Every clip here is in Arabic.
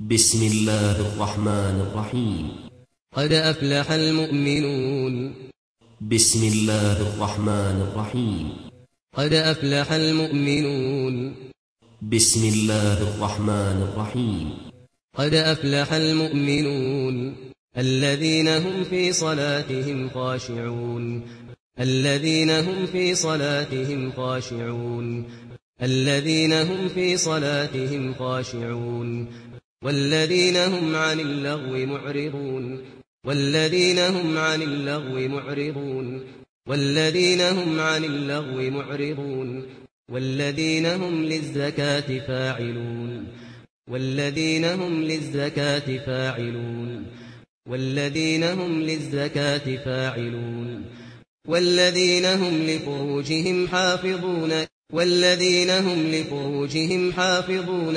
بسم الله الرحمن الرحيم قد أفلح المؤمنون۔ بسم الله الرحمن الرحيم قد أفلح المؤمنون۔ بسم الله الرحمن الرحيم قد أفلح المؤمنون۔ الذين هم في صلاتهم خاشعون۔ الذين هم في صلاتهم خاشعون۔ الذين هم في صلاتهم خاشعون۔ والذين هم عن اللغو معرضون والذين هم عن اللغو معرضون والذين هم عن اللغو معرضون والذين هم للزكاة فاعلون والذين هم للزكاة فاعلون والذين هم للزكاة فاعلون والذين هم لفروجهم حافظون والذين هم لفروجهم حافظون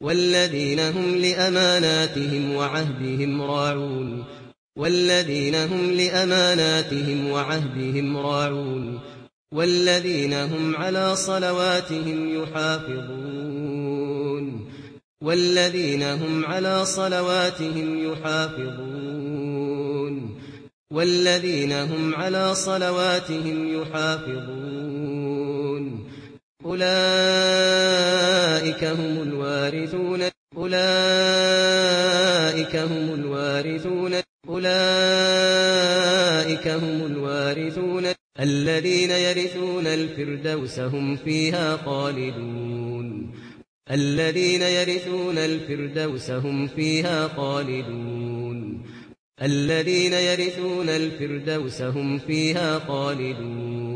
والذين هم لأماناتهم وعهدهم راعون والذين هم لأماناتهم وعهدهم راعون والذين هم على صلواتهم يحافظون والذين هم على صلواتهم يحافظون والذين هم على صلواتهم يحافظون أولئك هم الوارثون أولئك هم الوارثون أولئك هم الوارثون الذين يرثون الفردوس هم فيها خالدون. الذين يرثون الفردوس هم فيها خالدون. الذين يرثون الفردوس هم فيها خالدون.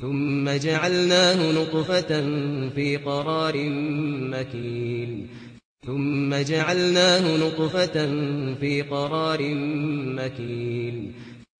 ثم جعلناه نطفة في قرار مكين. ثم جعلناه نطفة في قرار مكين.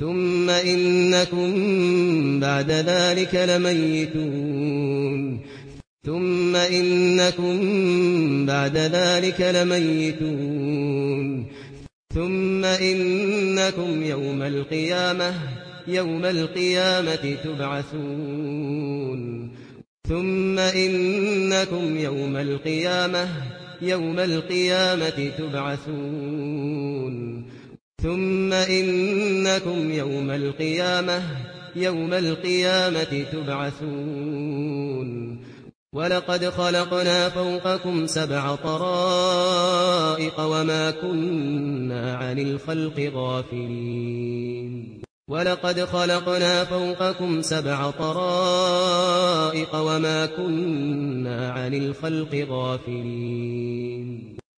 ثم إنكم بعد ذلك لميتون. ثم إنكم بعد ذلك لميتون. ثم إنكم يوم القيامة يوم القيامة تبعثون. ثم إنكم يوم القيامة يوم القيامة تبعثون. ثم انكم يوم القيامه يوم القيامه تبعثون. ولقد خلقنا فوقكم سبع طرائق وما كنا عن الخلق غافلين. ولقد خلقنا فوقكم سبع طرائق وما كنا عن الخلق غافلين.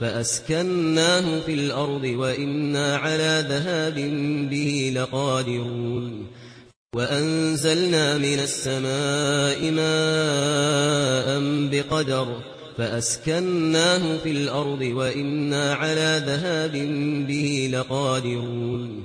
فأسكناه في الأرض وإنا على ذهاب به لقادرون وأنزلنا من السماء ماء بقدر فأسكناه في الأرض وإنا على ذهاب به لقادرون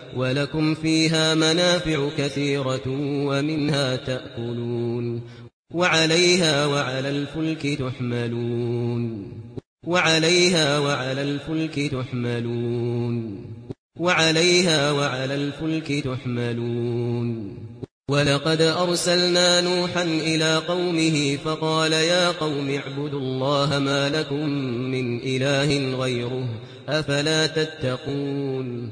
ولكم فيها منافع كثيرة ومنها تأكلون وعليها وعلى الفلك تحملون وعليها وعلى الفلك تحملون وعليها وعلى الفلك تحملون ولقد أرسلنا نوحا إلى قومه فقال يا قوم اعبدوا الله ما لكم من إله غيره أفلا تتقون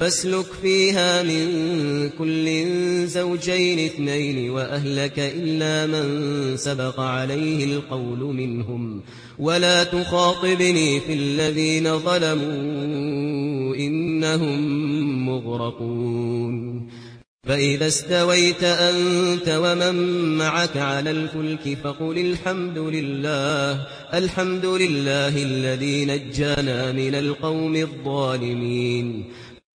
فاسلك فيها من كل زوجين اثنين وأهلك إلا من سبق عليه القول منهم ولا تخاطبني في الذين ظلموا إنهم مغرقون فإذا استويت أنت ومن معك على الفلك فقل الحمد لله الحمد لله الذي نجانا من القوم الظالمين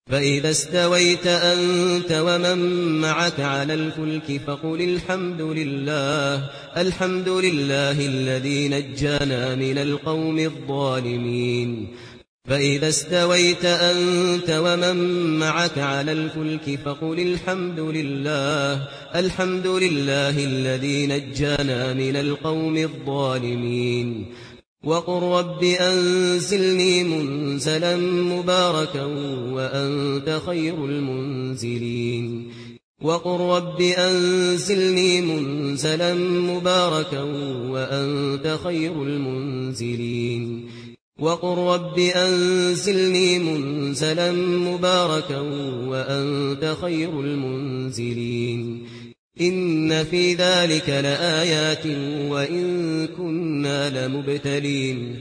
فإذا استويت أنت ومن معك على الفلك فقل الحمد لله الحمد لله الذي نجانا من القوم الظالمين. فإذا استويت أنت ومن معك على الفلك فقل الحمد لله الحمد لله الذي نجانا من القوم الظالمين. وقل رب أنزلني منزلا مباركا وأنت خير المنزلين وقل رب أنزلني منزلا مباركا وأنت خير المنزلين وقل رب أنزلني منزلا مباركا وأنت خير المنزلين ان في ذلك لآيات وان كنا لمبتلين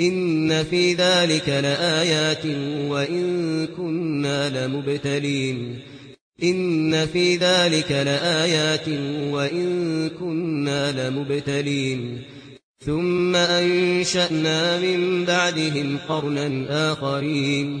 ان في ذلك لآيات وان كنا لمبتلين ان في ذلك لآيات وان كنا لمبتلين ثم انشأنا من بعدهم قرنا آخرين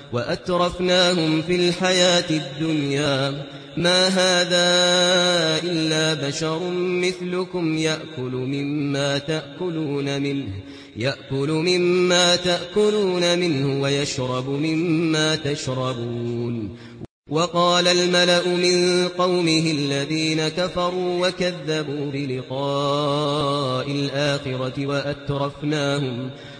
وأترفناهم في الحياة الدنيا ما هذا إلا بشر مثلكم يأكل مما تأكلون منه يأكل مما تأكلون منه ويشرب مما تشربون وقال الملأ من قومه الذين كفروا وكذبوا بلقاء الآخرة وأترفناهم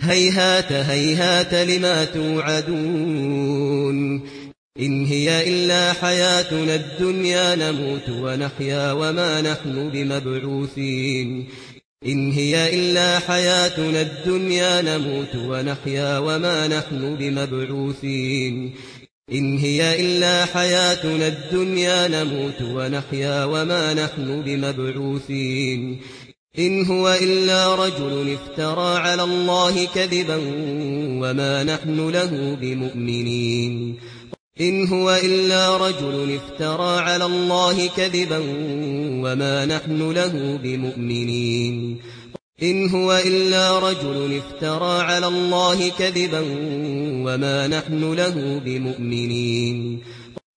هيهات هيهات لما توعدون إن هي إلا حياتنا الدنيا نموت ونحيا وما نحن بمبعوثين إن هي إلا حياتنا الدنيا نموت ونحيا وما نحن بمبعوثين إن هي إلا حياتنا الدنيا نموت ونحيا وما نحن بمبعوثين إن هو إلا رجل افترى على الله كذبا وما نحن له بمؤمنين. إن هو إلا رجل افترى على الله كذبا وما نحن له بمؤمنين. إن هو إلا رجل افترى على الله كذبا وما نحن له بمؤمنين.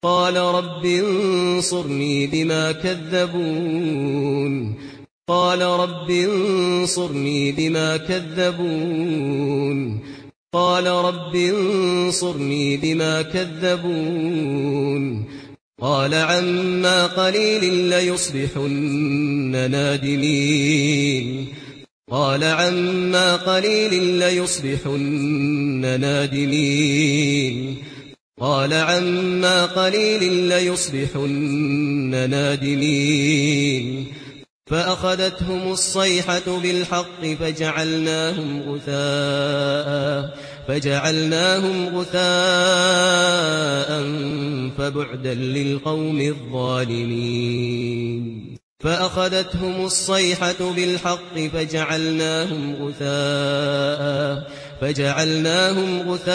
قال رب انصرني بما كذبون. قال رب انصرني بما كذبون. قال رب انصرني بما كذبون. قال عما قليل ليصبحن نادمين. قال عما قليل ليصبحن نادمين. قال عما قليل ليصبحن نادمين. فأخذتهم الصيحة بالحق فجعلناهم غثاء فجعلناهم غثاء فبعدا للقوم الظالمين. فأخذتهم الصيحة بالحق فجعلناهم غثاء فجعلناهم غثاء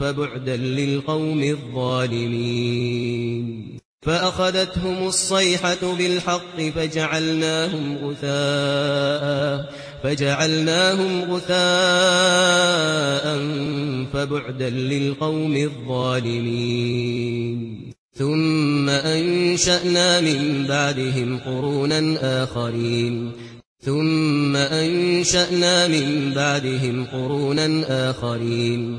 فبعدا للقوم الظالمين. فأخذتهم الصيحة بالحق فجعلناهم غثاء فجعلناهم غثاء فبعدا للقوم الظالمين. ثم أنشأنا من بعدهم قرونا آخرين. ثم أنشأنا من بعدهم قرونا آخرين.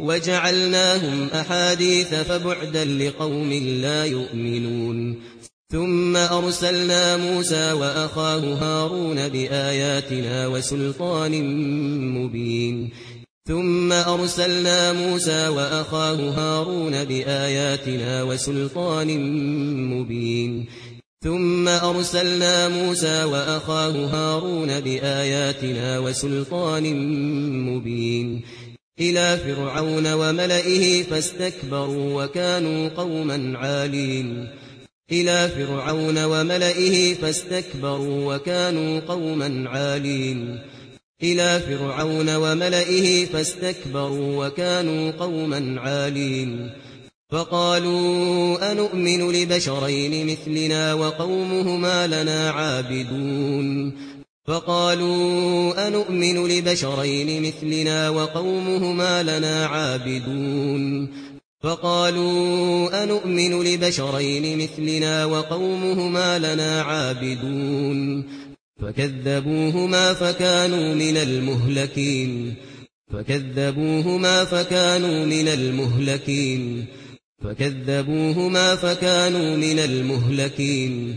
وجعلناهم أحاديث فبعدا لقوم لا يؤمنون. ثم أرسلنا موسى وأخاه هارون بآياتنا وسلطان مبين. ثم أرسلنا موسى وأخاه هارون بآياتنا وسلطان مبين. ثم أرسلنا موسى وأخاه هارون بآياتنا وسلطان مبين. إلى فرعون وملئه فاستكبروا وكانوا قوما عالين. إلى فرعون وملئه فاستكبروا وكانوا قوما عالين. إلى فرعون وملئه فاستكبروا وكانوا قوما عالين. فقالوا أنؤمن لبشرين مثلنا وقومهما لنا عابدون. فقالوا أنؤمن لبشرين مثلنا وقومهما لنا عابدون فقالوا أنؤمن لبشرين مثلنا وقومهما لنا عابدون فكذبوهما فكانوا من المهلكين فكذبوهما فكانوا من المهلكين فكذبوهما فكانوا من المهلكين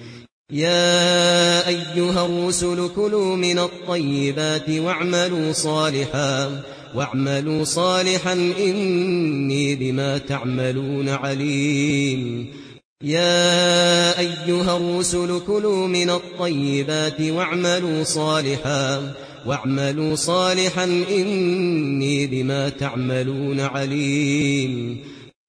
يا أيها الرسل كلوا من الطيبات واعملوا صالحا واعملوا صالحا إني بما تعملون عليم. يا أيها الرسل كلوا من الطيبات واعملوا صالحا واعملوا صالحا إني بما تعملون عليم.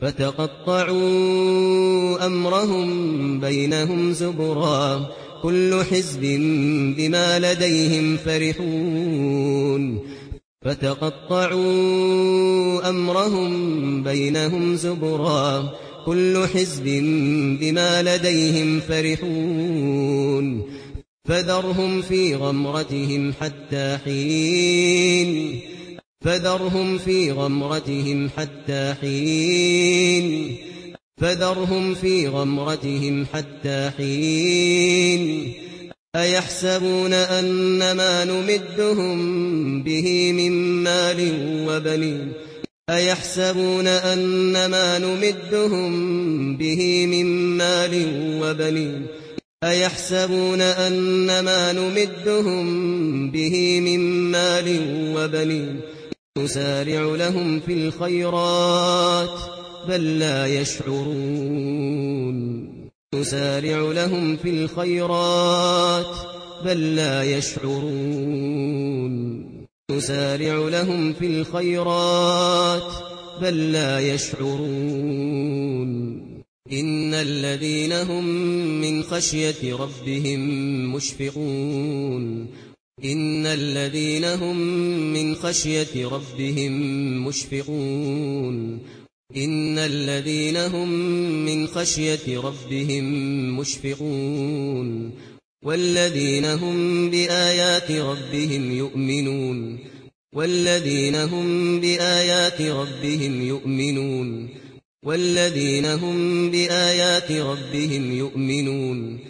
فتقطعوا أمرهم بينهم زبرا كل حزب بما لديهم فرحون فتقطعوا أمرهم بينهم زبرا كل حزب بما لديهم فرحون فذرهم في غمرتهم حتى حين فذرهم في غمرتهم حتى حين. فذرهم في غمرتهم حتى حين. أيحسبون ان ما نمدهم به من مال وبنين أيحسبون ان ما نمدهم به من مال وبنين أيحسبون ان ما نمدهم به من مال وبنين نسارع لهم في الخيرات بل لا يشعرون. نسارع لهم في الخيرات بل لا يشعرون. نسارع لهم في الخيرات بل لا يشعرون. إن الذين هم من خشية ربهم مشفقون. ان الذين هم من خشيه ربهم مشفقون ان الذين هم من خشيه ربهم مشفقون والذين هم بايات ربهم يؤمنون والذين هم بايات ربهم يؤمنون والذين هم بايات ربهم يؤمنون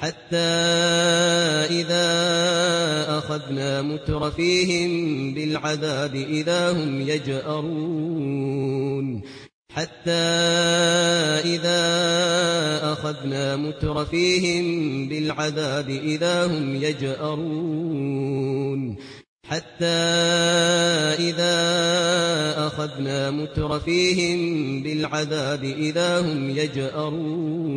حتى إذا أخذنا مترفيهم بالعذاب إذا هم يجأرون. حتى إذا أخذنا مترفيهم بالعذاب إذا هم يجأرون. حتى إذا أخذنا مترفيهم بالعذاب إذا هم يجأرون.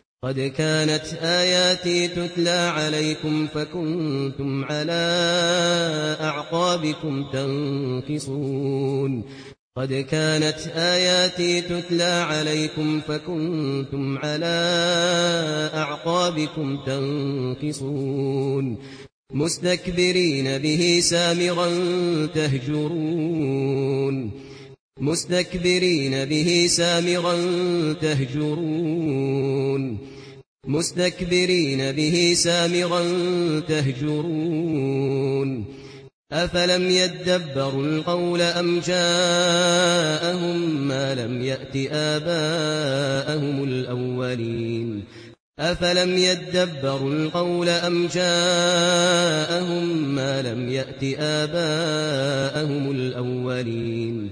قد كانت آياتي تتلى عليكم فكنتم على أعقابكم تنكصون. قد كانت آياتي تتلى عليكم فكنتم على أعقابكم تنكصون. مستكبرين به سامرا تهجرون. مستكبرين به سامرا تهجرون. مستكبرين به سامرا تهجرون. أفلم يدبروا القول أم جاءهم ما لم يأت آباءهم الأولين؟ أفلم يدبروا القول أم جاءهم ما لم يأت آباءهم الأولين؟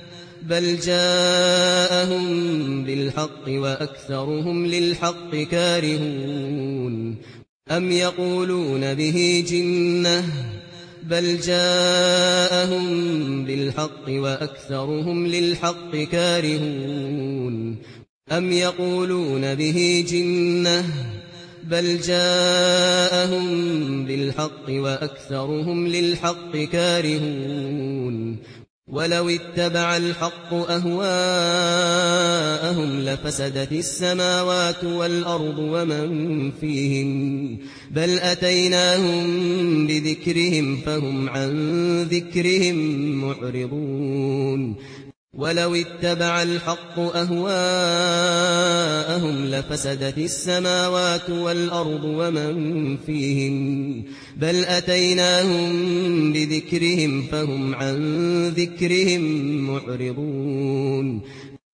بل جاءهم بالحق وأكثرهم للحق كارهون أم يقولون به جنة بل جاءهم بالحق وأكثرهم للحق كارهون أم يقولون به جنة بل جاءهم بالحق وأكثرهم للحق كارهون ولو اتبع الحق أهواءهم لفسدت السماوات والأرض ومن فيهم بل أتيناهم بذكرهم فهم عن ذكرهم معرضون ولو اتبع الحق أهواءهم لفسدت السماوات والأرض ومن فيهم بل أتيناهم بذكرهم فهم عن ذكرهم معرضون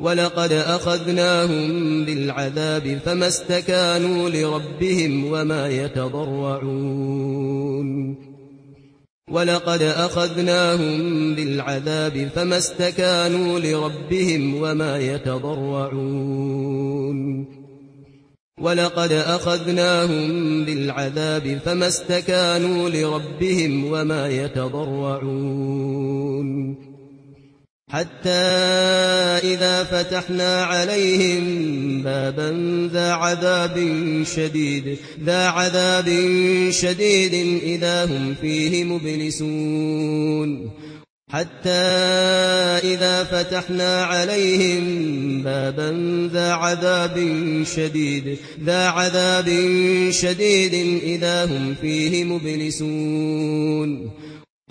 ولقد أخذناهم بالعذاب فما استكانوا لربهم وما يتضرعون ولقد أخذناهم بالعذاب فما استكانوا لربهم وما يتضرعون ولقد أخذناهم بالعذاب فما استكانوا لربهم وما يتضرعون حتى إذا فتحنا عليهم بابا ذا عذاب شديد ذا عذاب شديد إذا هم فيه مبلسون. حتى إذا فتحنا عليهم بابا ذا عذاب شديد ذا عذاب شديد إذا هم فيه مبلسون.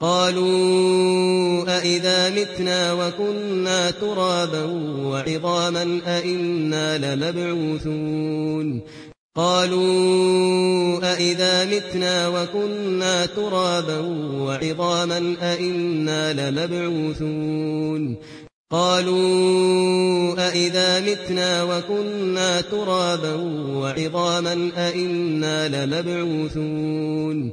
قالوا أإذا متنا وكنا ترابا وعظاما أإنا لمبعوثون قالوا أإذا متنا وكنا ترابا وعظاما أإنا لمبعوثون قالوا أإذا متنا وكنا ترابا وعظاما أإنا لمبعوثون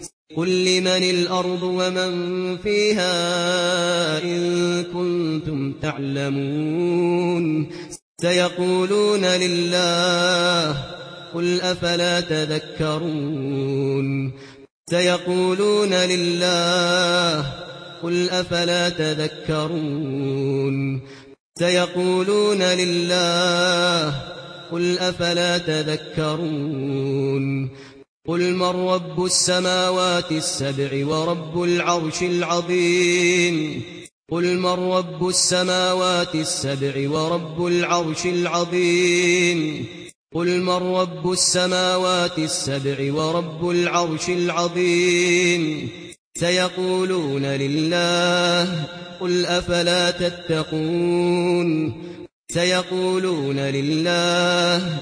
قل لمن الأرض ومن فيها إن كنتم تعلمون سيقولون لله قل أفلا تذكرون سيقولون لله قل أفلا تذكرون سيقولون لله قل أفلا تذكرون قل من رب السماوات السبع ورب العرش العظيم؟ قل من رب السماوات السبع ورب العرش العظيم؟ قل من رب السماوات السبع ورب العرش العظيم؟ سيقولون لله قل أفلا تتقون؟ سيقولون لله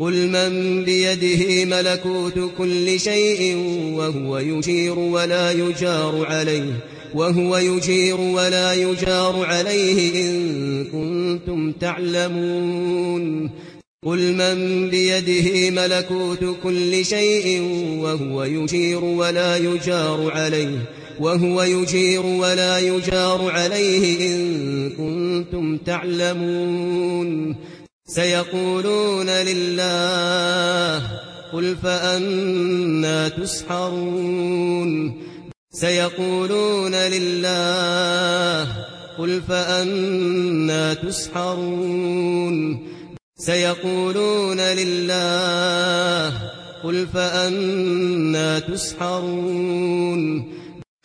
قل من بيده ملكوت كل شيء وهو يجير ولا يجار عليه وهو يجير ولا يجار عليه إن كنتم تعلمون. قل من بيده ملكوت كل شيء وهو يجير ولا يجار عليه وهو يجير ولا يجار عليه إن كنتم تعلمون. سيقولون لله قل فأنا تسحرون سيقولون لله قل فأنا تسحرون سيقولون لله قل فأنا تسحرون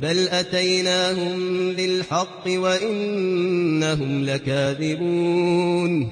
بل أتيناهم بالحق وإنهم لكاذبون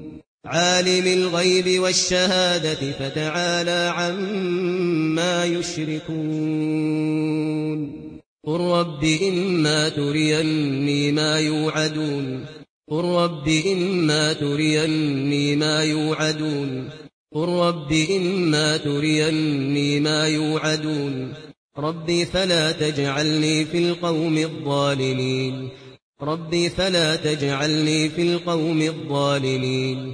عالم الغيب والشهادة فتعالى عما يشركون. قل رب إما تريني ما يوعدون. قل رب إما تريني ما يوعدون. قل رب إما تريني ما يوعدون. ربي فلا تجعلني في القوم الظالمين. ربي فلا تجعلني في القوم الظالمين.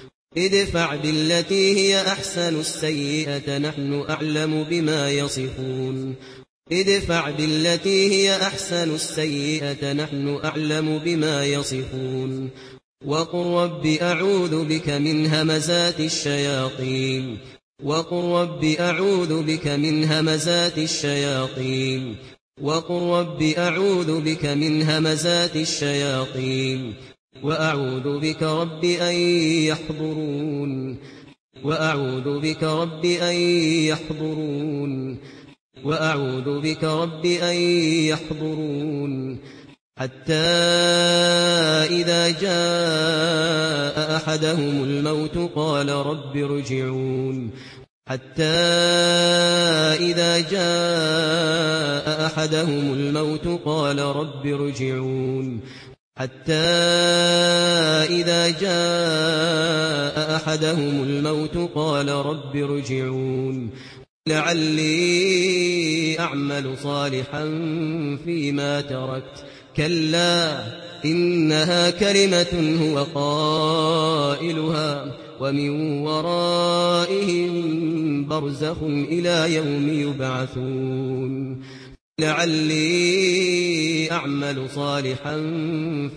ادفع بالتي هي أحسن السيئة نحن أعلم بما يصفون. ادفع بالتي هي أحسن السيئة نحن أعلم بما يصفون. وقل رب أعوذ بك من همزات الشياطين. وقل رب أعوذ بك من همزات الشياطين. وقل رب أعوذ بك من همزات الشياطين. وأعوذ بك رب أن يحضرون. وأعوذ بك رب أن يحضرون. وأعوذ بك رب أن يحضرون. حتى إذا جاء أحدهم الموت قال رب ارجعون. حتى إذا جاء أحدهم الموت قال رب ارجعون. حتى إذا جاء أحدهم الموت قال رب رجعون لعلي أعمل صالحا فيما تركت. كلا إنها كلمة هو قائلها ومن ورائهم برزخ إلى يوم يبعثون. لعلي أعمل صالحا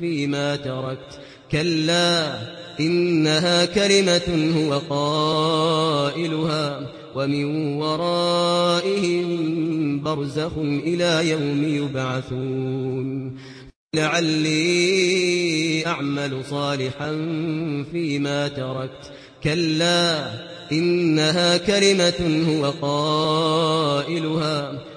فيما تركت كلا إنها كلمة هو قائلها ومن ورائهم برزخ إلى يوم يبعثون لعلي أعمل صالحا فيما تركت كلا إنها كلمة هو قائلها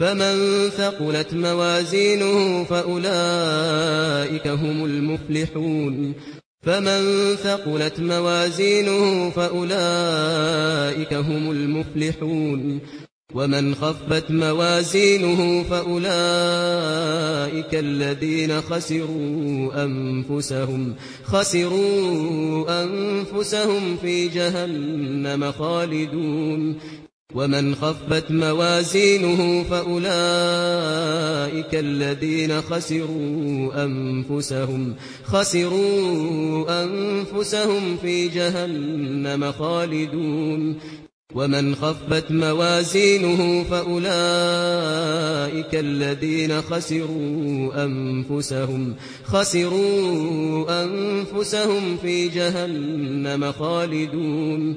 فمن ثقلت موازينه فأولئك هم المفلحون. فمن ثقلت موازينه فأولئك هم المفلحون. ومن خفت موازينه فأولئك الذين خسروا أنفسهم. خسروا أنفسهم في جهنم خالدون. ومن خفت موازينه فأولئك الذين خسروا أنفسهم خسروا أنفسهم في جهنم خالدون ومن خفت موازينه فأولئك الذين خسروا أنفسهم خسروا أنفسهم في جهنم خالدون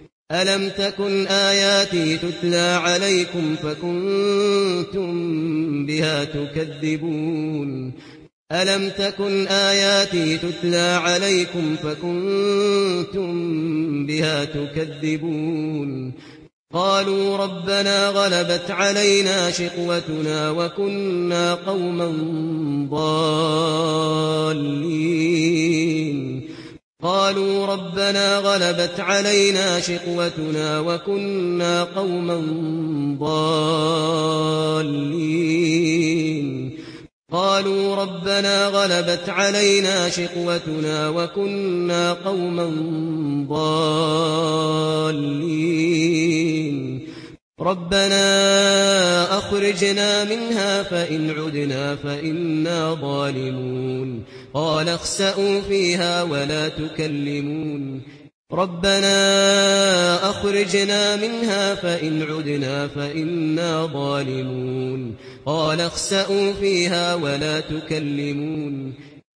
ألم تكن آياتي تتلى عليكم فكنتم بها تكذبون ألم تكن آياتي تتلى عليكم فكنتم بها تكذبون قالوا ربنا غلبت علينا شقوتنا وكنا قوما ضالين قالوا ربنا غلبت علينا شقوتنا وكنا قوما ضالين. قالوا ربنا غلبت علينا شقوتنا وكنا قوما ضالين. ربنا أخرجنا منها فإن عدنا فإنا ظالمون. قال اخسأوا فيها ولا تكلمون. ربنا أخرجنا منها فإن عدنا فإنا ظالمون. قال اخسأوا فيها ولا تكلمون.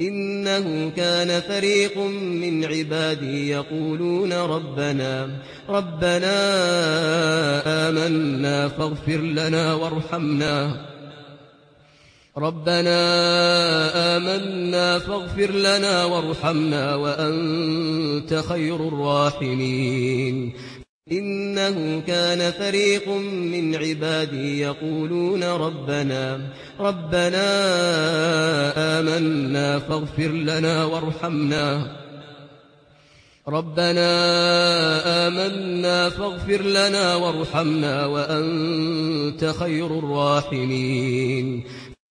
إنه كان فريق من عبادي يقولون ربنا ربنا آمنا فاغفر لنا وارحمنا. ربنا آمنا فاغفر لنا وارحمنا وأنت خير الراحمين. إنه كان فريق من عبادي يقولون ربنا ربنا آمنا فاغفر لنا وارحمنا. ربنا آمنا فاغفر لنا وارحمنا وأنت خير الراحمين.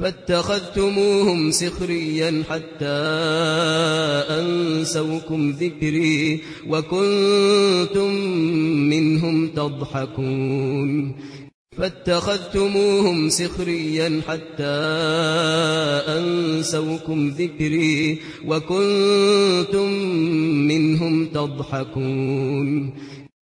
فاتخذتموهم سخريا حتى أنسوكم ذكري وكنتم منهم تضحكون فاتخذتموهم سخريا حتى أنسوكم ذكري وكنتم منهم تضحكون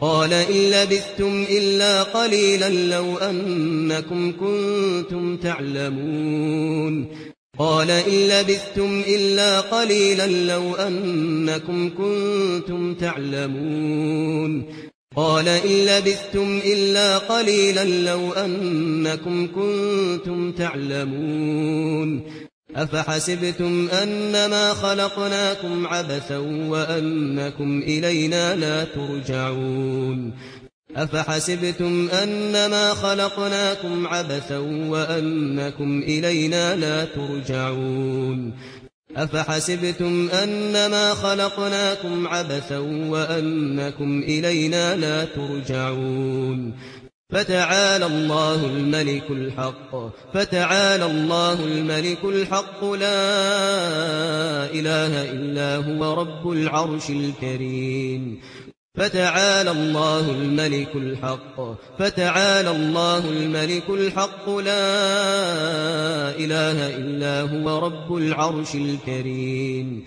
قال إن لبثتم إلا قليلا لو أنكم كنتم تعلمون. قال إن لبثتم إلا قليلا لو أنكم كنتم تعلمون. قال إن لبثتم إلا قليلا لو أنكم كنتم تعلمون. أفحسبتم أنما خلقناكم عبثا وأنكم إلينا لا ترجعون أفحسبتم أنما خلقناكم عبثا وأنكم إلينا لا ترجعون أفحسبتم أنما خلقناكم عبثا وأنكم إلينا لا ترجعون فتعالى الله الملك الحق. فتعالى الله الملك الحق. لا إله إلا هو رب العرش الكريم. فتعالى الله الملك الحق. فتعالى الله الملك الحق. لا إله إلا هو رب العرش الكريم.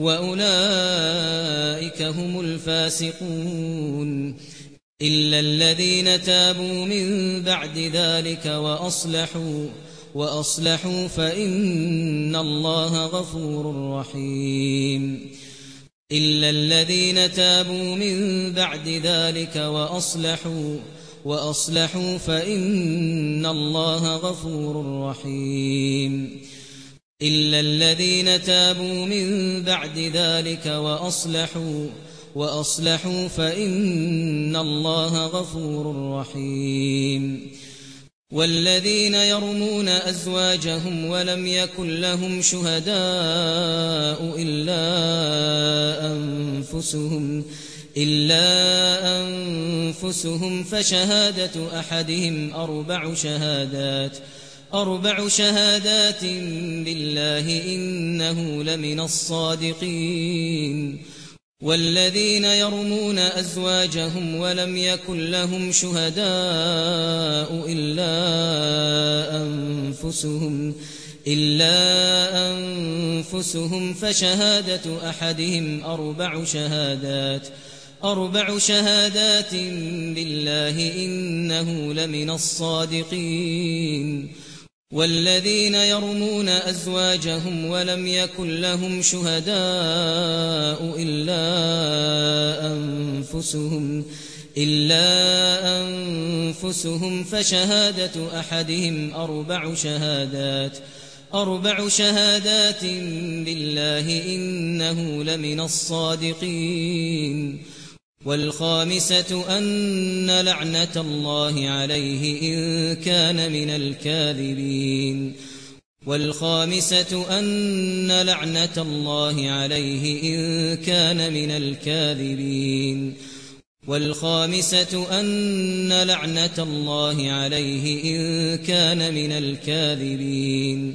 وأولئك هم الفاسقون إلا الذين تابوا من بعد ذلك وأصلحوا وأصلحوا فإن الله غفور رحيم إلا الذين تابوا من بعد ذلك وأصلحوا وأصلحوا فإن الله غفور رحيم إلا الذين تابوا من بعد ذلك وأصلحوا وأصلحوا فإن الله غفور رحيم والذين يرمون أزواجهم ولم يكن لهم شهداء إلا أنفسهم إلا أنفسهم فشهادة أحدهم أربع شهادات فشهادة أربع شهادات بالله إنه لمن الصادقين والذين يرمون أزواجهم ولم يكن لهم شهداء إلا أنفسهم إلا أنفسهم فشهادة أحدهم أربع شهادات أربع شهادات بالله إنه لمن الصادقين والذين يرمون أزواجهم ولم يكن لهم شهداء إلا أنفسهم إلا أنفسهم فشهادة أحدهم أربع شهادات أربع شهادات بالله إنه لمن الصادقين. والخامسة أن لعنة الله عليه إن كان من الكاذبين. والخامسة أن لعنة الله عليه إن كان من الكاذبين. والخامسة أن لعنة الله عليه إن كان من الكاذبين.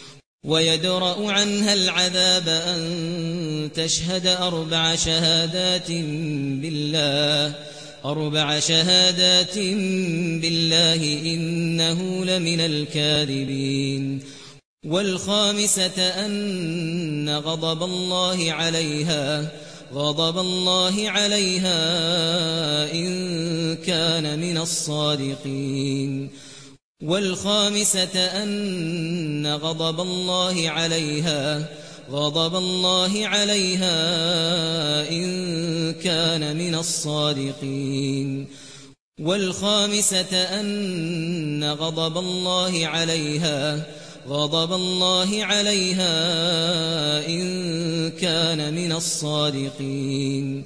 ويدرأ عنها العذاب أن تشهد أربع شهادات بالله أربع شهادات بالله إنه لمن الكاذبين. والخامسة أن غضب الله عليها غضب الله عليها إن كان من الصادقين. والخامسة أن غضب الله عليها غضب الله عليها إن كان من الصادقين. والخامسة أن غضب الله عليها غضب الله عليها إن كان من الصادقين.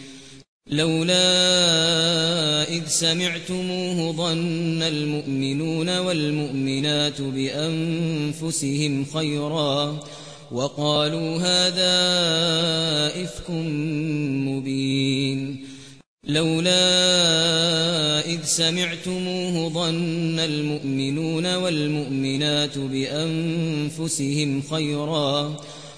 لولا إذ سمعتموه ظن المؤمنون والمؤمنات بأنفسهم خيرا وقالوا هذا إفك مبين. لولا إذ سمعتموه ظن المؤمنون والمؤمنات بأنفسهم خيرا وقالوا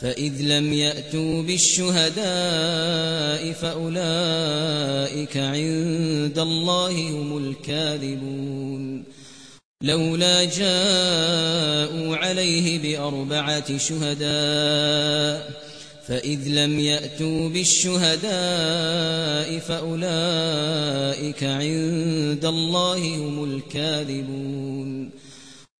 فإذ لم يأتوا بالشهداء فأولئك عند الله هم الكاذبون لولا جاءوا عليه بأربعة شهداء فإذ لم يأتوا بالشهداء فأولئك عند الله هم الكاذبون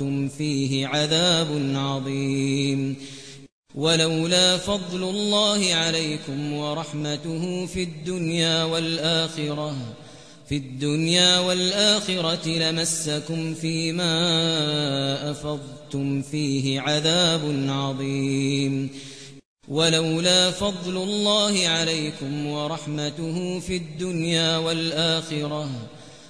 فأخذتم فيه عذاب عظيم. ولولا فضل الله عليكم ورحمته في الدنيا والآخرة في الدنيا والآخرة لمسكم فيما أفضتم فيه عذاب عظيم. ولولا فضل الله عليكم ورحمته في الدنيا والآخرة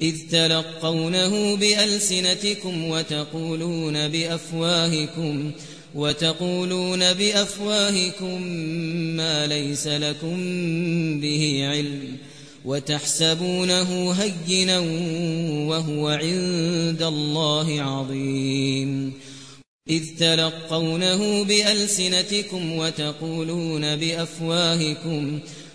إذ تلقونه بألسنتكم وتقولون بأفواهكم وتقولون بأفواهكم ما ليس لكم به علم وتحسبونه هينا وهو عند الله عظيم إذ تلقونه بألسنتكم وتقولون بأفواهكم وتقولون بأفواهكم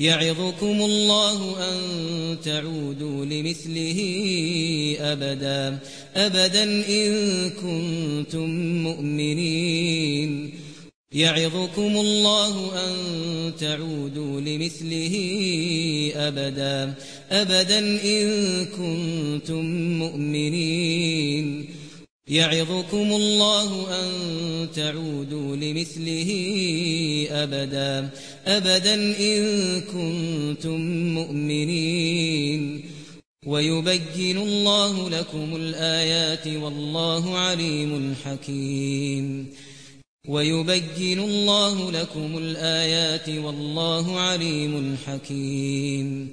يعظكم الله أن تعودوا لمثله أبدا أبدا إن كنتم مؤمنين. يعظكم الله أن تعودوا لمثله أبدا أبدا إن كنتم مؤمنين. يعظكم الله أن تعودوا لمثله أبدا أبدا إن كنتم مؤمنين. ويبين الله لكم الآيات والله عليم حكيم. ويبين الله لكم الآيات والله عليم حكيم.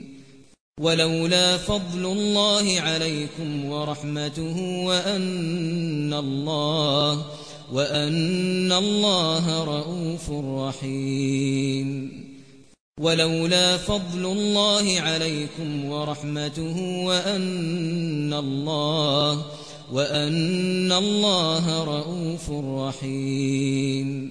ولولا فضل الله عليكم ورحمته وأن الله وأن الله رؤوف رحيم. ولولا فضل الله عليكم ورحمته وأن الله وأن الله رؤوف رحيم.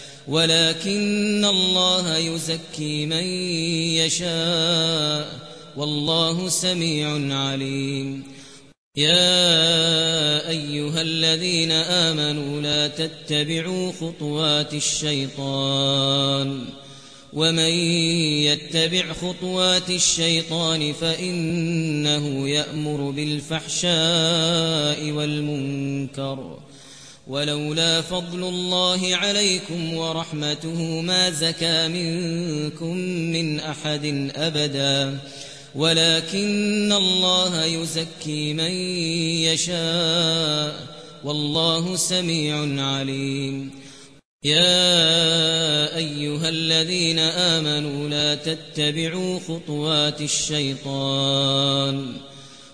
ولكن الله يزكي من يشاء والله سميع عليم. يا أيها الذين آمنوا لا تتبعوا خطوات الشيطان. ومن يتبع خطوات الشيطان فإنه يأمر بالفحشاء والمنكر. ولولا فضل الله عليكم ورحمته ما زكى منكم من أحد أبدا. ولكن الله يزكي من يشاء. والله سميع عليم. يا أيها الذين آمنوا لا تتبعوا خطوات الشيطان.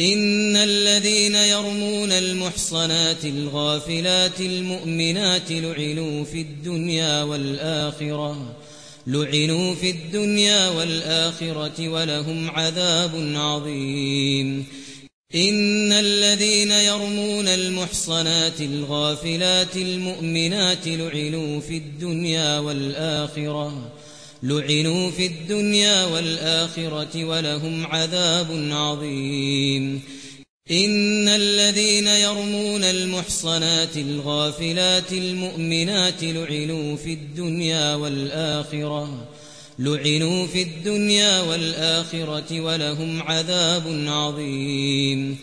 إن الذين يرمون المحصنات الغافلات المؤمنات لعنوا في الدنيا والآخرة لعنوا في الدنيا والآخرة ولهم عذاب عظيم. إن الذين يرمون المحصنات الغافلات المؤمنات لعنوا في الدنيا والآخرة لعنوا في الدنيا والآخرة ولهم عذاب عظيم. إن الذين يرمون المحصنات الغافلات المؤمنات لعنوا في الدنيا والآخرة. لعنوا في الدنيا والآخرة ولهم عذاب عظيم.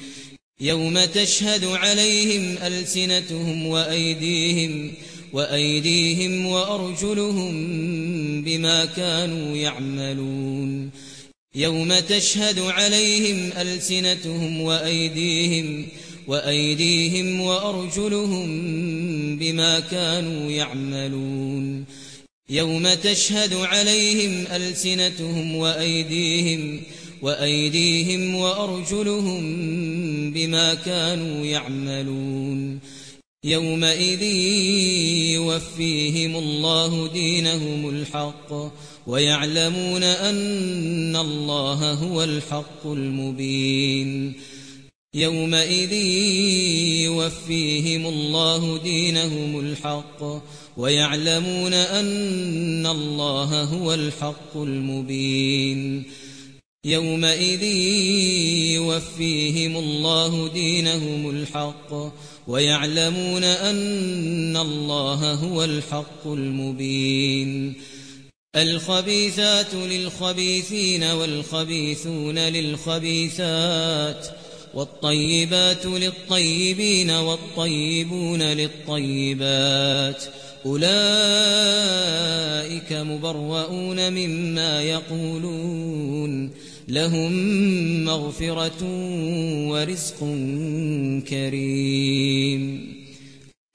يوم تشهد عليهم ألسنتهم وأيديهم وأيديهم وأرجلهم بما كانوا يعملون. يوم تشهد عليهم ألسنتهم وأيديهم وأيديهم وأرجلهم بما كانوا يعملون. يوم تشهد عليهم ألسنتهم وأيديهم وأيديهم وأرجلهم بما كانوا يعملون. يومئذ يوفيهم الله دينهم الحق ويعلمون أن الله هو الحق المبين يومئذ يوفيهم الله دينهم الحق ويعلمون أن الله هو الحق المبين يومئذ يوفيهم الله دينهم الحق ويعلمون أن الله هو الحق المبين. الخبيثات للخبيثين والخبيثون للخبيثات والطيبات للطيبين والطيبون للطيبات. أولئك مبرؤون مما يقولون. لهم مغفرة ورزق كريم.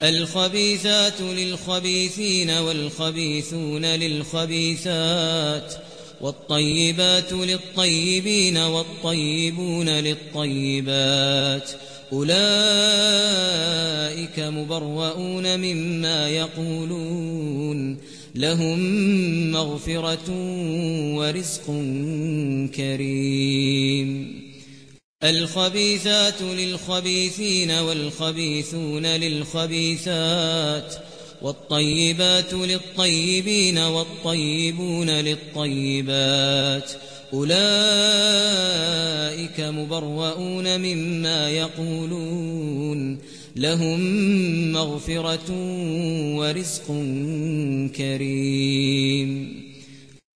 الخبيثات للخبيثين والخبيثون للخبيثات والطيبات للطيبين والطيبون للطيبات. أولئك مبرؤون مما يقولون. لهم مغفرة ورزق كريم. الخبيثات للخبيثين والخبيثون للخبيثات والطيبات للطيبين والطيبون للطيبات. أولئك مبرؤون مما يقولون. لهم مغفرة ورزق كريم.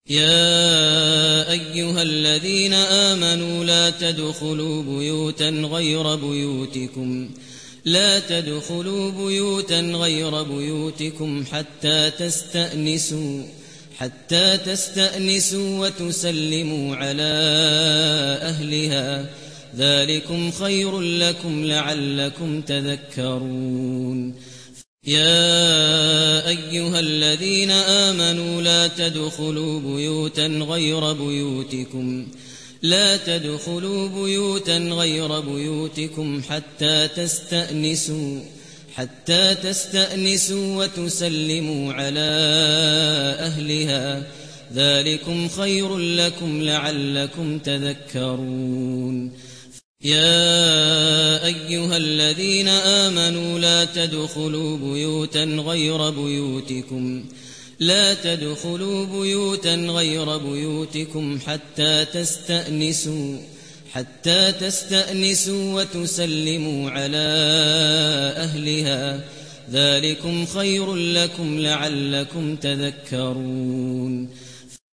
يا أيها الذين آمنوا لا تدخلوا بيوتا غير بيوتكم. لا تدخلوا بيوتا غير بيوتكم حتى تستأنسوا حتى تستأنسوا وتسلموا على أهلها. ذلكم خير لكم لعلكم تذكرون. يا أيها الذين آمنوا لا تدخلوا بيوتا غير بيوتكم. لا تدخلوا بيوتا غير بيوتكم حتى تستأنسوا حتى تستأنسوا وتسلموا على أهلها. ذلكم خير لكم لعلكم تذكرون. يا أيها الذين آمنوا لا تدخلوا بيوتا غير بيوتكم لا تدخلوا بيوتا غير بيوتكم حتى تستأنسوا حتى تستأنسوا وتسلموا على أهلها ذلك خير لكم لعلكم تذكرون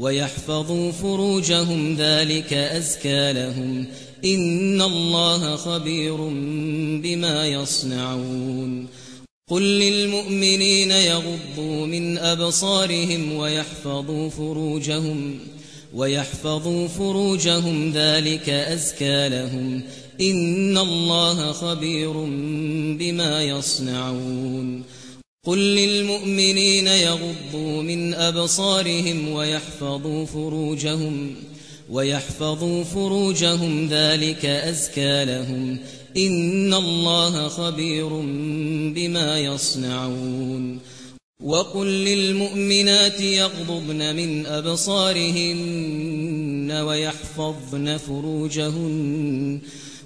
ويحفظوا فروجهم ذلك أزكى لهم إن الله خبير بما يصنعون قل للمؤمنين يغضوا من أبصارهم ويحفظوا فروجهم ويحفظوا فروجهم ذلك أزكى لهم إن الله خبير بما يصنعون قل للمؤمنين يغضوا من أبصارهم ويحفظوا فروجهم ويحفظوا فروجهم ذلك أزكى لهم. إن الله خبير بما يصنعون. وقل للمؤمنات يغضبن من أبصارهن ويحفظن فروجهن.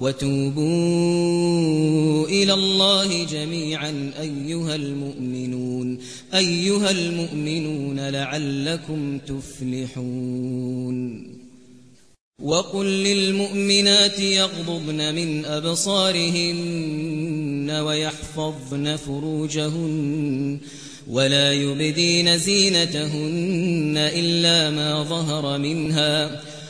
وتوبوا إلى الله جميعا أيها المؤمنون أيها المؤمنون لعلكم تفلحون. وقل للمؤمنات يغضبن من أبصارهن ويحفظن فروجهن ولا يبدين زينتهن إلا ما ظهر منها.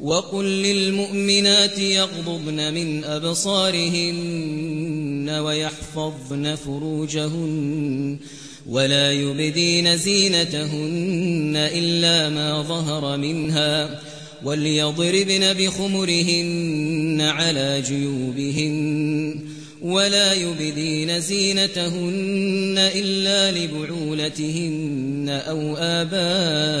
وَقُل لِّلْمُؤْمِنَاتِ يَغْضُضْنَ مِنْ أَبْصَارِهِنَّ وَيَحْفَظْنَ فُرُوجَهُنَّ وَلَا يُبْدِينَ زِينَتَهُنَّ إِلَّا مَا ظَهَرَ مِنْهَا وَلْيَضْرِبْنَ بِخُمُرِهِنَّ عَلَى جُيُوبِهِنَّ وَلَا يُبْدِينَ زِينَتَهُنَّ إِلَّا لِبُعُولَتِهِنَّ أَوْ آبَائِهِنَّ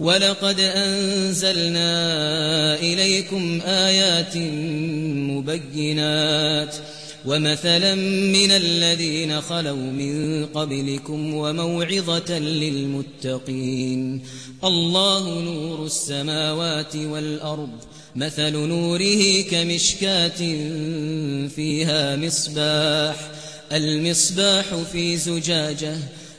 ولقد أنزلنا إليكم آيات مبينات ومثلا من الذين خلوا من قبلكم وموعظة للمتقين الله نور السماوات والأرض مثل نوره كمشكات فيها مصباح المصباح في زجاجه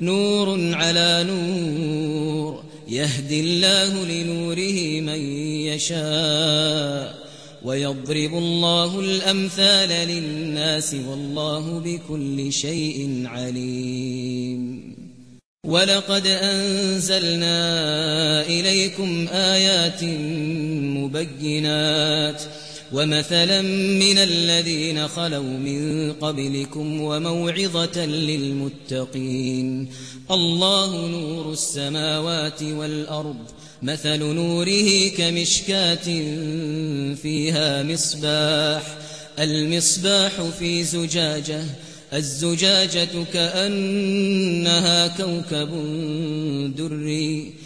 نور على نور. يهدي الله لنوره من يشاء. ويضرب الله الأمثال للناس والله بكل شيء عليم. ولقد أنزلنا إليكم آيات مبينات. ومثلا من الذين خلوا من قبلكم وموعظة للمتقين. الله نور السماوات والأرض. مثل نوره كمشكات فيها مصباح. المصباح في زجاجة. الزجاجة كأنها كوكب دري.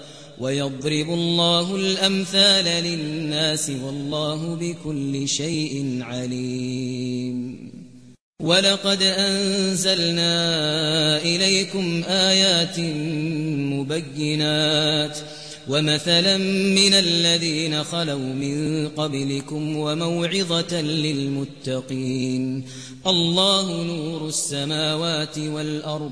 ويضرب الله الأمثال للناس والله بكل شيء عليم. ولقد أنزلنا إليكم آيات مبينات. ومثلا من الذين خلوا من قبلكم وموعظة للمتقين. الله نور السماوات والأرض.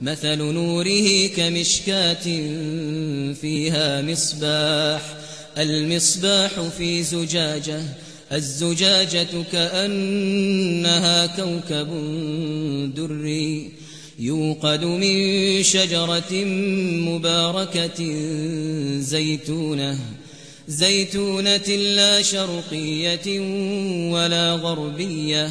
مثل نوره كمشكات فيها مصباح. المصباح في زجاجة الزجاجة كأنها كوكب دري يوقد من شجرة مباركة زيتونة. زيتونة لا شرقية ولا غربية.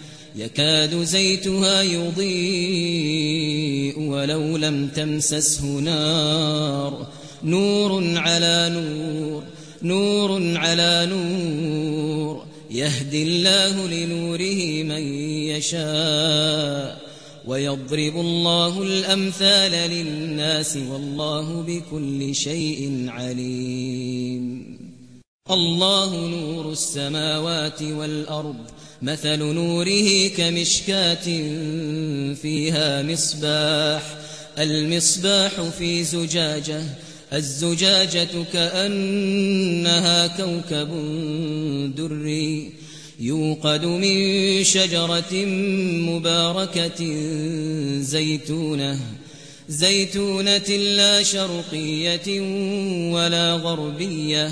يكاد زيتها يضيء ولو لم تمسسه نار. نور على نور نور على نور. يهدي الله لنوره من يشاء. ويضرب الله الأمثال للناس والله بكل شيء عليم. الله نور السماوات والأرض. مثل نوره كمشكات فيها مصباح. المصباح في زجاجة. الزجاجة كأنها كوكب دري. يوقد من شجرة مباركة زيتونة. زيتونة لا شرقية ولا غربية.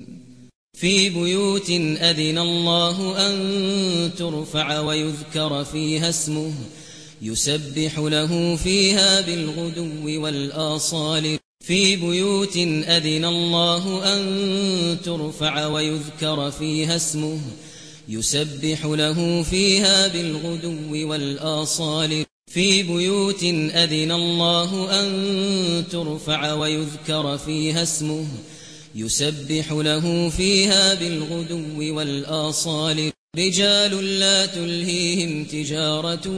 في بيوت أذن الله أن ترفع ويذكر فيها اسمه يسبح له فيها بالغدو والآصال. في بيوت أذن الله أن ترفع ويذكر فيها اسمه يسبح له فيها بالغدو والآصال. في بيوت أذن الله أن ترفع ويذكر فيها اسمه يسبح له فيها بالغدو والآصال. رجال لا تلهيهم تجارة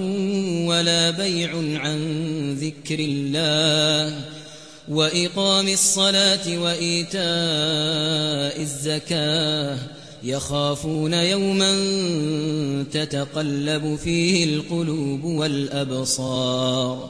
ولا بيع عن ذكر الله. وإقام الصلاة وإيتاء الزكاة. يخافون يوما تتقلب فيه القلوب والأبصار.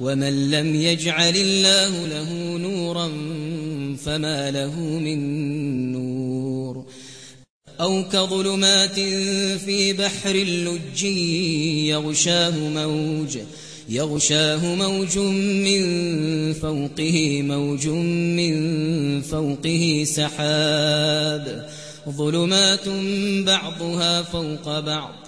ومن لم يجعل الله له نورا فما له من نور أو كظلمات في بحر لُّجِّيٍّ يغشاه موج يغشاه موج من فوقه موج من فوقه سحاب ظلمات بعضها فوق بعض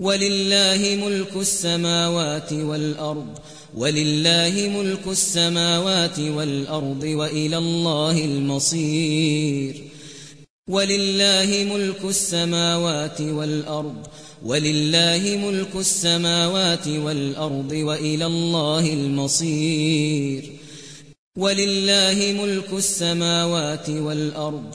ولله ملك السماوات والأرض ولله ملك السماوات والأرض وإلى الله المصير ولله ملك السماوات والأرض ولله ملك السماوات والأرض وإلى الله المصير ولله ملك السماوات والأرض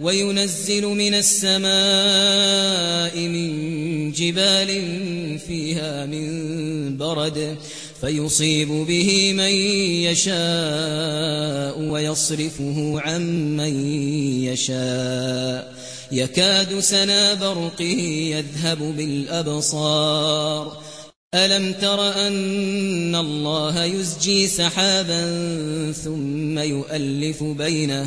وينزل من السماء من جبال فيها من برد فيصيب به من يشاء ويصرفه عن من يشاء. يكاد سنا برقه يذهب بالأبصار. ألم تر أن الله يسجي سحابا ثم يؤلف بينه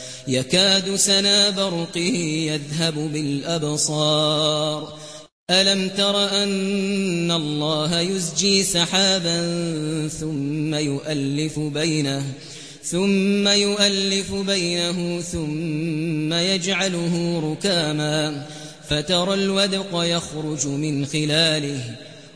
يكاد سنا برقه يذهب بالأبصار. ألم تر أن الله يزجي سحابا ثم يؤلف بينه ثم يؤلف بينه ثم يجعله ركاما فترى الودق يخرج من خلاله.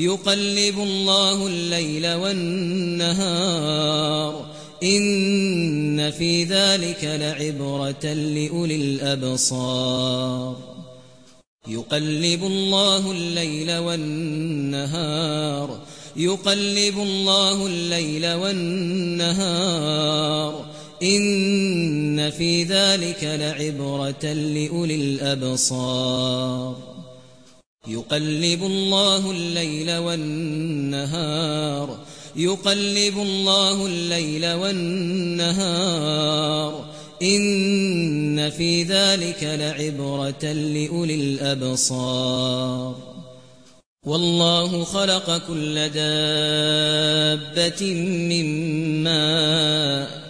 يقلب الله الليل والنهار. إن في ذلك لعبرة لأولي الأبصار. يقلب الله الليل والنهار. يقلب الله الليل والنهار. إن في ذلك لعبرة لأولي الأبصار. يقلب الله الليل والنهار. يقلب الله الليل والنهار. إن في ذلك لعبرة لأولي الأبصار. والله خلق كل دابة من ماء.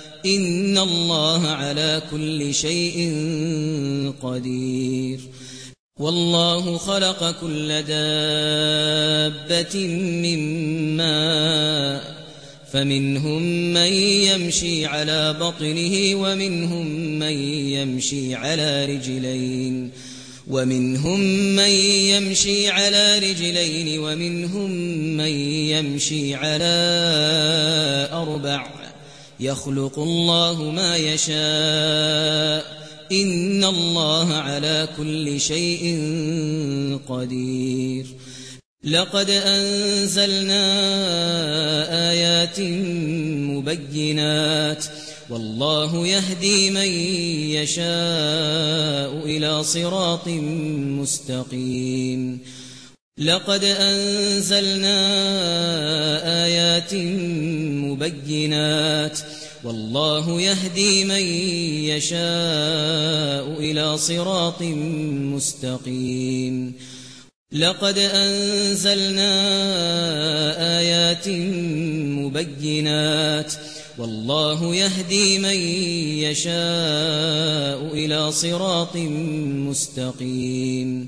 ان الله على كل شيء قدير. والله خلق كل دابة من ماء فمنهم من يمشي على بطنه ومنهم من يمشي على رجلين ومنهم من يمشي على رجلين ومنهم من يمشي على أربع يخلق الله ما يشاء إن الله على كل شيء قدير. لقد أنزلنا آيات مبينات. والله يهدي من يشاء إلى صراط مستقيم. لقد أنزلنا آيات مبينات والله يهدي من يشاء إلى صراط مستقيم لقد أنزلنا آيات مبينات والله يهدي من يشاء إلى صراط مستقيم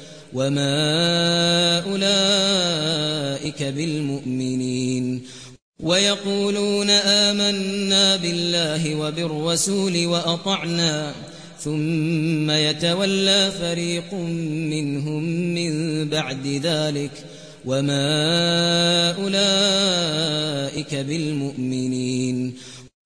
وما أولئك بالمؤمنين ويقولون آمنا بالله وبالرسول وأطعنا ثم يتولى فريق منهم من بعد ذلك وما أولئك بالمؤمنين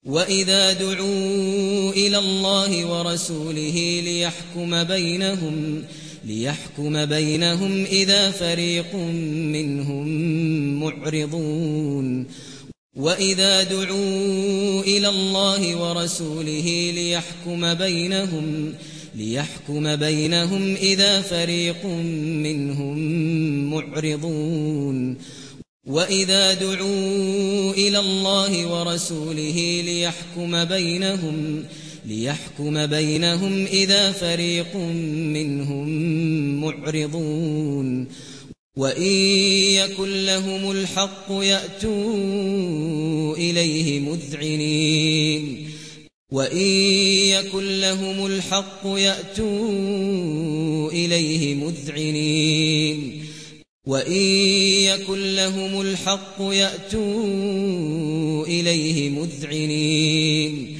وَإِذَا دُعُوا إِلَى اللَّهِ وَرَسُولِهِ لِيَحْكُمَ بَيْنَهُمْ ليحكم بينهم إذا فريق منهم معرضون وإذا دعوا إلى الله ورسوله ليحكم بينهم ليحكم بينهم إذا فريق منهم معرضون وإذا دعوا إلى الله ورسوله ليحكم بينهم ليحكم بينهم إذا فريق منهم معرضون وإن يكن لهم الحق يأتوا إليه مذعنين وإن يكن لهم الحق يأتوا إليه مذعنين وإن يكن لهم الحق يأتوا إليه مذعنين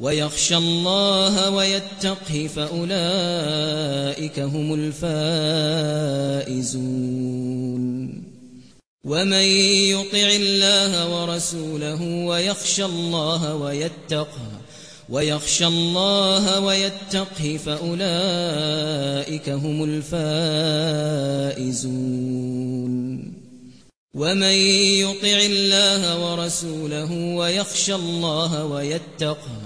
ويخشى الله ويتقه فأولئك هم الفائزون ومن يطع الله ورسوله ويخشى الله ويتقه ويخشى الله ويتقه فأولئك هم الفائزون ومن يطع الله ورسوله ويخشى الله ويتقه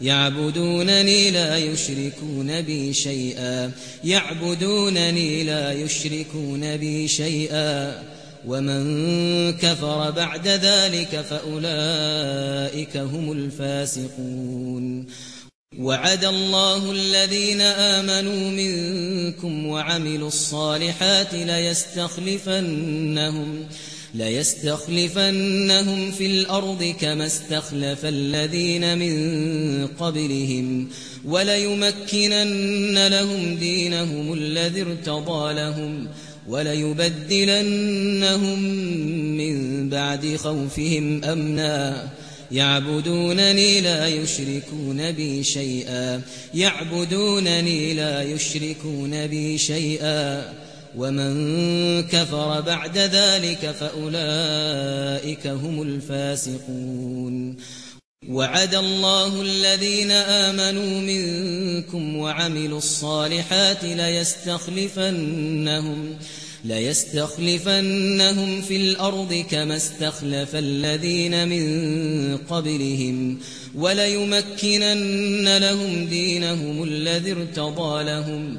يعبدونني لا يشركون بي شيئا. يعبدونني لا يشركون بي شيئا. ومن كفر بعد ذلك فأولئك هم الفاسقون. وعد الله الذين آمنوا منكم وعملوا الصالحات ليستخلفنهم يستخلفنهم لا يستخلفنهم في الأرض كما استخلف الذين من قبلهم ولا يمكنن لهم دينهم الذي ارتضى لهم ولا يبدلنهم من بعد خوفهم امنا يعبدونني لا يشركون بي شيئا يعبدونني لا يشركون بي شيئا ومن كفر بعد ذلك فأولئك هم الفاسقون وعد الله الذين آمنوا منكم وعملوا الصالحات ليستخلفنهم لا يستخلفنهم في الأرض كما استخلف الذين من قبلهم ولا يمكنن لهم دينهم الذي ارتضى لهم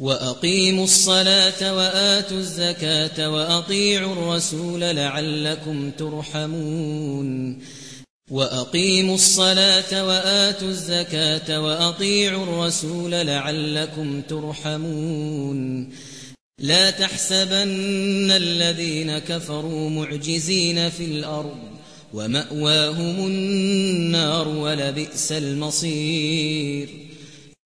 وَأَقِيمُوا الصَّلَاةَ وَآتُوا الزَّكَاةَ وَأَطِيعُوا الرَّسُولَ لَعَلَّكُمْ تُرْحَمُونَ وَأَقِيمُوا الصَّلَاةَ وَآتُوا الزَّكَاةَ وَأَطِيعُوا الرَّسُولَ لَعَلَّكُمْ تُرْحَمُونَ لا تحسبن الذين كفروا معجزين في الأرض ومأواهم النار ولبئس المصير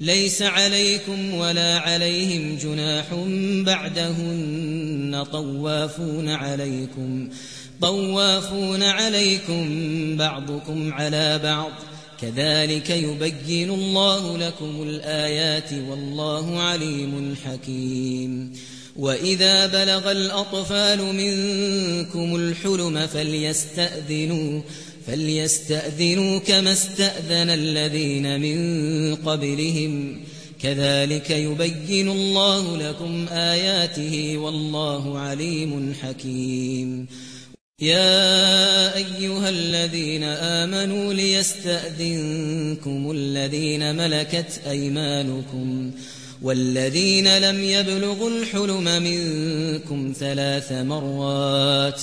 ليس عليكم ولا عليهم جناح بعدهن طوافون عليكم طوافون عليكم بعضكم على بعض. كذلك يبين الله لكم الآيات والله عليم حكيم. وإذا بلغ الأطفال منكم الحلم فليستأذنوا فليستأذنوا كما استأذن الذين من قبلهم كذلك يبين الله لكم آياته والله عليم حكيم. يا أيها الذين آمنوا ليستأذنكم الذين ملكت أيمانكم والذين لم يبلغوا الحلم منكم ثلاث مرات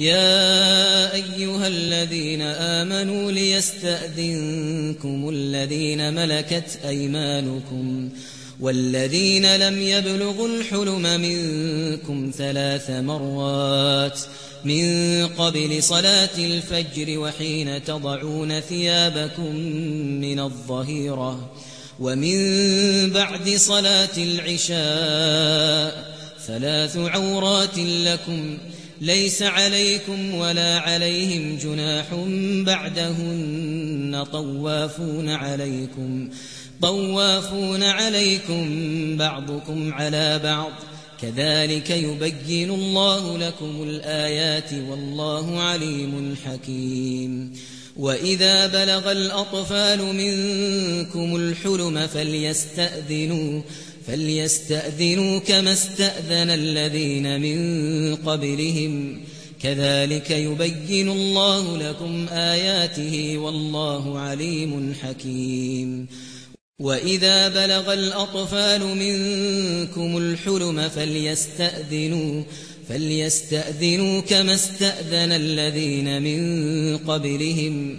يا أيها الذين آمنوا ليستأذنكم الذين ملكت أيمانكم والذين لم يبلغوا الحلم منكم ثلاث مرات من قبل صلاة الفجر وحين تضعون ثيابكم من الظهيرة ومن بعد صلاة العشاء ثلاث عورات لكم ليس عليكم ولا عليهم جناح بعدهن طوافون عليكم طوافون عليكم بعضكم على بعض. كذلك يبين الله لكم الآيات والله عليم حكيم. وإذا بلغ الأطفال منكم الحلم فليستأذنوا فليستأذنوا كما استأذن الذين من قبلهم كذلك يبين الله لكم آياته والله عليم حكيم. وإذا بلغ الأطفال منكم الحلم فليستأذنوا فليستأذنوا كما استأذن الذين من قبلهم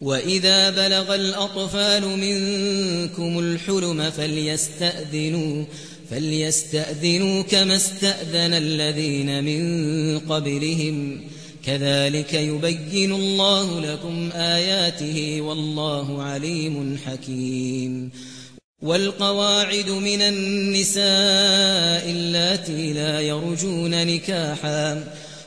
وَإِذَا بَلَغَ الْأَطْفَالُ مِنكُمُ الْحُلُمَ فَلْيَسْتَأْذِنُوا فَلْيَسْتَأْذِنُوا كَمَا اسْتَأْذَنَ الَّذِينَ مِن قَبْلِهِمْ. كَذَلِكَ يُبَيِّنُ اللَّهُ لَكُمْ آيَاتِهِ وَاللَّهُ عَلِيمٌ حَكِيمٌ. وَالْقَوَاعِدُ مِنَ النِّسَاءِ اللَّاتِي لَا يَرْجُونَ نِكَاحًا.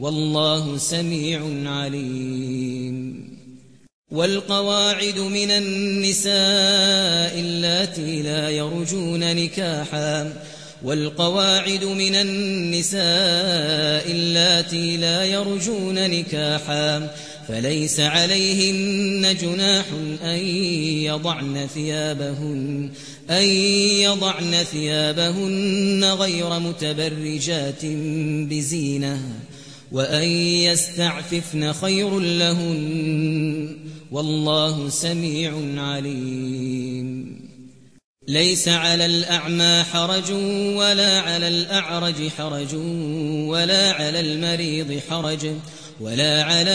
والله سميع عليم. والقواعد من النساء اللاتي لا يرجون نكاحا. والقواعد من النساء اللاتي لا يرجون نكاحا. فليس عليهن جناح أن يضعن ثيابهن أن يضعن ثيابهن غير متبرجات بزينة. وأن يستعففن خير لهن والله سميع عليم. ليس على الأعمى حرج ولا على الأعرج حرج ولا على المريض حرج ولا على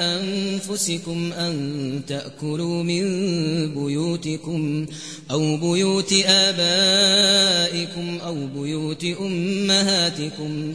أنفسكم أن تأكلوا من بيوتكم أو بيوت آبائكم أو بيوت أمهاتكم أو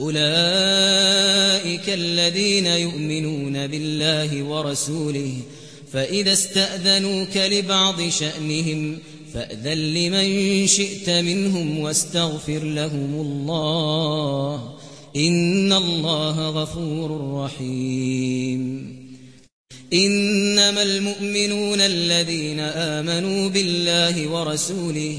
أولئك الذين يؤمنون بالله ورسوله فإذا استأذنوك لبعض شأنهم فأذن لمن شئت منهم واستغفر لهم الله إن الله غفور رحيم. إنما المؤمنون الذين آمنوا بالله ورسوله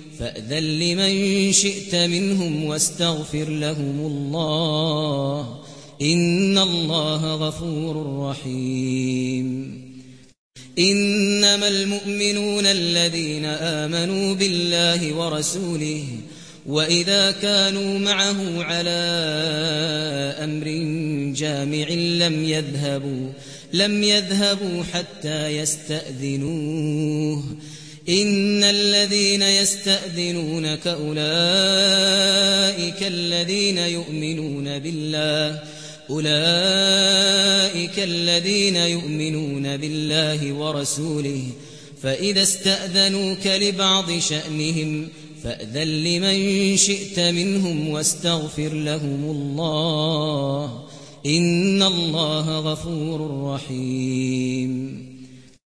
فأذن لمن شئت منهم واستغفر لهم الله إن الله غفور رحيم إنما المؤمنون الذين آمنوا بالله ورسوله وإذا كانوا معه على أمر جامع لم يذهبوا لم يذهبوا حتى يستأذنوه ان الذين يستأذنونك اولئك الذين يؤمنون بالله اولئك الذين يؤمنون بالله ورسوله فاذا استأذنوك لبعض شأنهم فاذن لمن شئت منهم واستغفر لهم الله ان الله غفور رحيم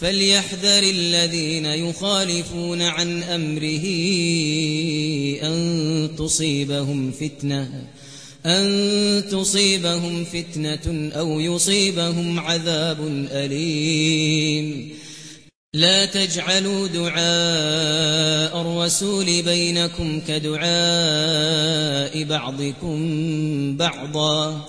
فليحذر الذين يخالفون عن أمره أن تصيبهم فتنة أن تصيبهم فتنة أو يصيبهم عذاب أليم لا تجعلوا دعاء الرسول بينكم كدعاء بعضكم بعضا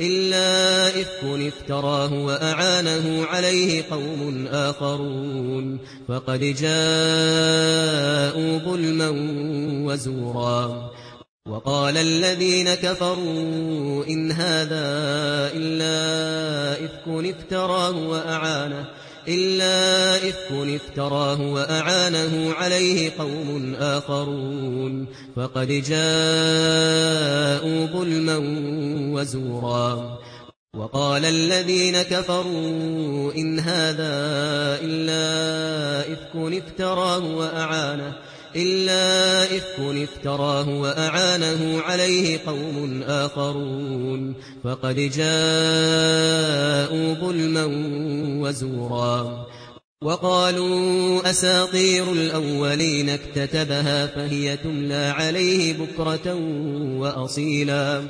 إلا إفك افتراه وأعانه عليه قوم آخرون فقد جاءوا ظلما وزورا وقال الذين كفروا إن هذا إلا إفك افتراه وأعانه إلا إفك افتراه وأعانه عليه قوم آخرون فقد جاءوا ظلما وزورا وقال الذين كفروا إن هذا إلا إفك افتراه وأعانه إلا إفك افتراه وأعانه عليه قوم آخرون فقد جاءوا ظلما وزورا وقالوا أساطير الأولين اكتتبها فهي تملى عليه بكرة وأصيلا.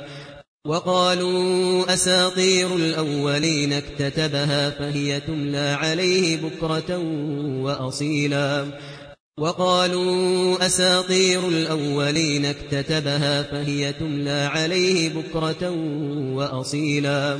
وقالوا أساطير الأولين اكتتبها فهي تملى عليه بكرة وأصيلا. وقالوا أساطير الأولين اكتتبها فهي تملى عليه بكرة وأصيلا.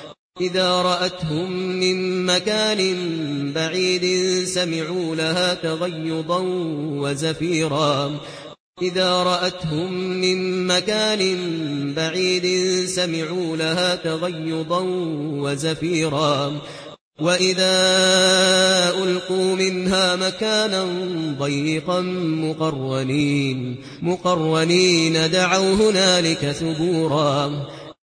إذا رأتهم من مكان بعيد سمعوا لها تغيضا وزفيرا. إذا رأتهم من مكان بعيد سمعوا لها تغيضا وزفيرا. وإذا ألقوا منها مكانا ضيقا مقرنين مقرنين دعوا هنالك ثبورا.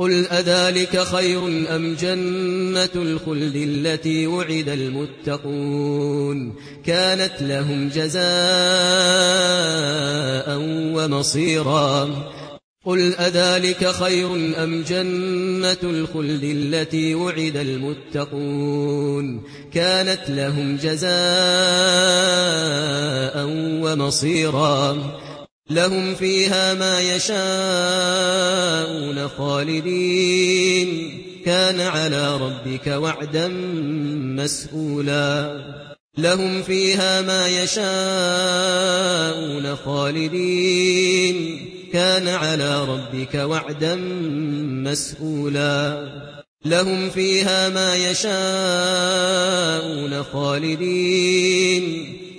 قل أذلك خير أم جنة الخلد التي وعد المتقون كانت لهم جزاء ومصيرا قل أذلك خير أم جنة الخلد التي وعد المتقون كانت لهم جزاء ومصيرا لهم فيها ما يشاءون خالدين. كان على ربك وعدا مسئولا لهم فيها ما يشاءون خالدين. كان على ربك وعدا مسئولا لهم فيها ما يشاءون خالدين.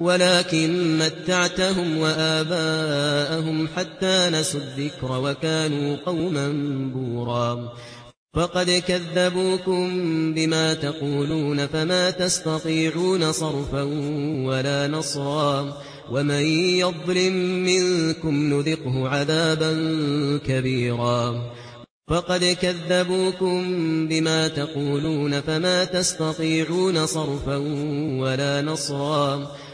ولكن متعتهم وآباءهم حتى نسوا الذكر وكانوا قوما بورا. فقد كذبوكم بما تقولون فما تستطيعون صرفا ولا نصرا. ومن يظلم منكم نذقه عذابا كبيرا. فقد كذبوكم بما تقولون فما تستطيعون صرفا ولا نصرا.